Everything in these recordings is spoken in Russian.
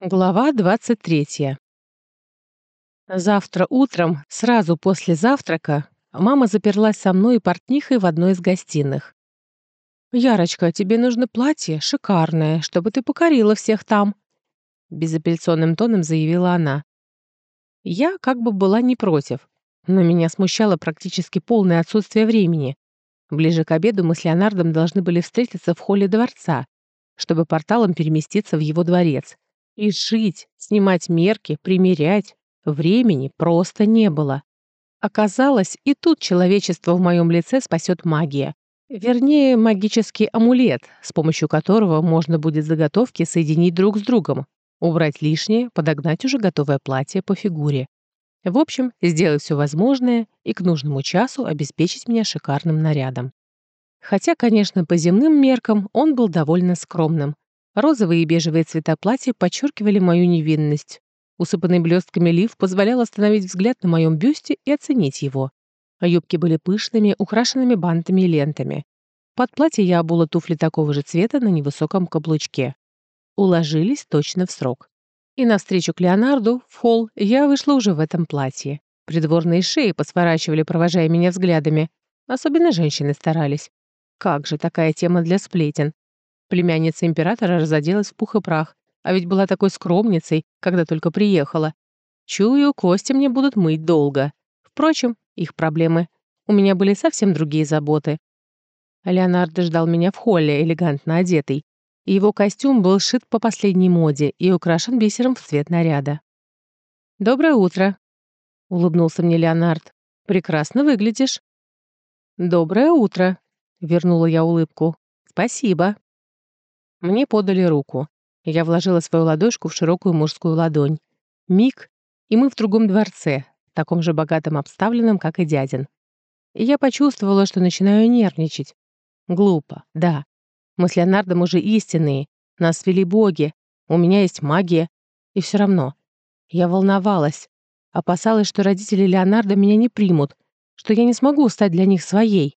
Глава 23. Завтра утром, сразу после завтрака, мама заперлась со мной и портнихой в одной из гостиных. «Ярочка, тебе нужно платье шикарное, чтобы ты покорила всех там», безапелляционным тоном заявила она. Я как бы была не против, но меня смущало практически полное отсутствие времени. Ближе к обеду мы с Леонардом должны были встретиться в холле дворца, чтобы порталом переместиться в его дворец. И шить, снимать мерки, примерять. Времени просто не было. Оказалось, и тут человечество в моем лице спасет магия. Вернее, магический амулет, с помощью которого можно будет заготовки соединить друг с другом, убрать лишнее, подогнать уже готовое платье по фигуре. В общем, сделать все возможное и к нужному часу обеспечить меня шикарным нарядом. Хотя, конечно, по земным меркам он был довольно скромным. Розовые и бежевые цвета платья подчеркивали мою невинность. Усыпанный блестками лиф позволял остановить взгляд на моем бюсте и оценить его. А юбки были пышными, украшенными бантами и лентами. Под платье я обула туфли такого же цвета на невысоком каблучке. Уложились точно в срок. И навстречу к Леонарду, в холл, я вышла уже в этом платье. Придворные шеи посворачивали, провожая меня взглядами. Особенно женщины старались. Как же такая тема для сплетен. Племянница императора разоделась в пух и прах, а ведь была такой скромницей, когда только приехала. Чую, кости мне будут мыть долго. Впрочем, их проблемы. У меня были совсем другие заботы. Леонардо ждал меня в холле, элегантно одетый. Его костюм был сшит по последней моде и украшен бисером в цвет наряда. «Доброе утро», — улыбнулся мне Леонард. «Прекрасно выглядишь». «Доброе утро», — вернула я улыбку. «Спасибо». Мне подали руку. Я вложила свою ладошку в широкую мужскую ладонь. Миг, и мы в другом дворце, таком же богатом обставленном, как и дядин. Я почувствовала, что начинаю нервничать. Глупо, да. Мы с Леонардом уже истинные, нас вели боги, у меня есть магия. И все равно. Я волновалась. Опасалась, что родители Леонарда меня не примут, что я не смогу стать для них своей.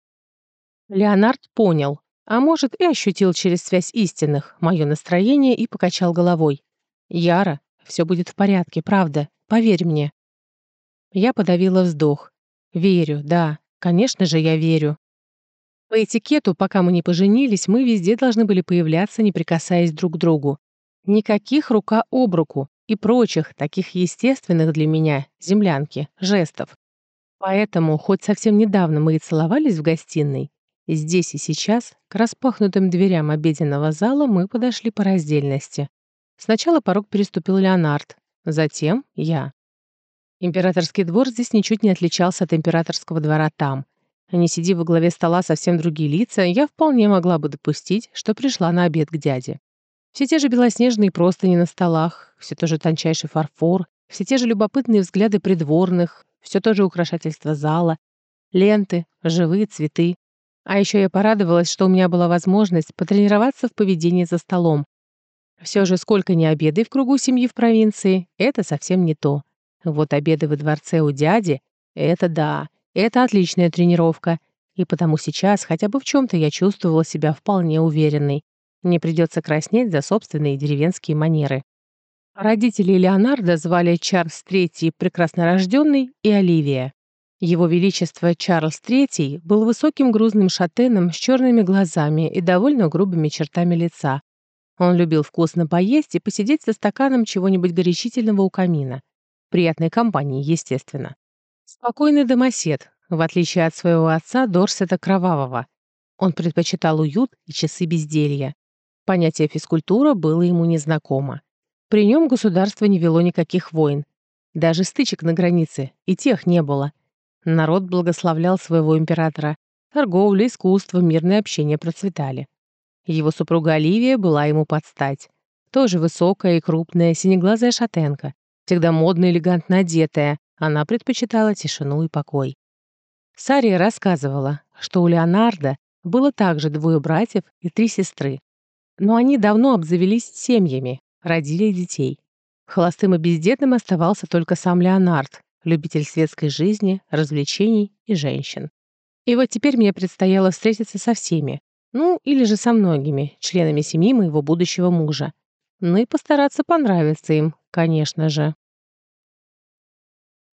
Леонард понял. А может, и ощутил через связь истинных мое настроение и покачал головой. «Яра, все будет в порядке, правда, поверь мне». Я подавила вздох. «Верю, да, конечно же, я верю». По этикету, пока мы не поженились, мы везде должны были появляться, не прикасаясь друг к другу. Никаких рука об руку и прочих, таких естественных для меня, землянки, жестов. Поэтому, хоть совсем недавно мы и целовались в гостиной, Здесь и сейчас, к распахнутым дверям обеденного зала, мы подошли по раздельности. Сначала порог переступил Леонард, затем я. Императорский двор здесь ничуть не отличался от императорского двора там. Не сиди во главе стола совсем другие лица, я вполне могла бы допустить, что пришла на обед к дяде. Все те же белоснежные простыни на столах, все тот же тончайший фарфор, все те же любопытные взгляды придворных, все то же украшательство зала, ленты, живые цветы, а еще я порадовалась, что у меня была возможность потренироваться в поведении за столом. Все же сколько ни обеды в кругу семьи в провинции, это совсем не то. Вот обеды во дворце у дяди — это да, это отличная тренировка. И потому сейчас хотя бы в чем то я чувствовала себя вполне уверенной. Не придется краснеть за собственные деревенские манеры. Родители Леонардо звали Чарльз III Прекраснорожденный и Оливия. Его Величество Чарльз III был высоким грузным шатеном с черными глазами и довольно грубыми чертами лица. Он любил вкусно поесть и посидеть со стаканом чего-нибудь горячительного у камина. Приятной компании, естественно. Спокойный домосед, в отличие от своего отца Дорсета Кровавого. Он предпочитал уют и часы безделья. Понятие физкультура было ему незнакомо. При нем государство не вело никаких войн. Даже стычек на границе, и тех не было. Народ благословлял своего императора. Торговля, искусство, мирное общение процветали. Его супруга Оливия была ему под стать. Тоже высокая и крупная, синеглазая шатенка. Всегда модно элегантно одетая. Она предпочитала тишину и покой. Сария рассказывала, что у Леонардо было также двое братьев и три сестры. Но они давно обзавелись семьями, родили детей. Холостым и бездетным оставался только сам Леонард, любитель светской жизни, развлечений и женщин. И вот теперь мне предстояло встретиться со всеми, ну или же со многими членами семьи моего будущего мужа. Ну и постараться понравиться им, конечно же.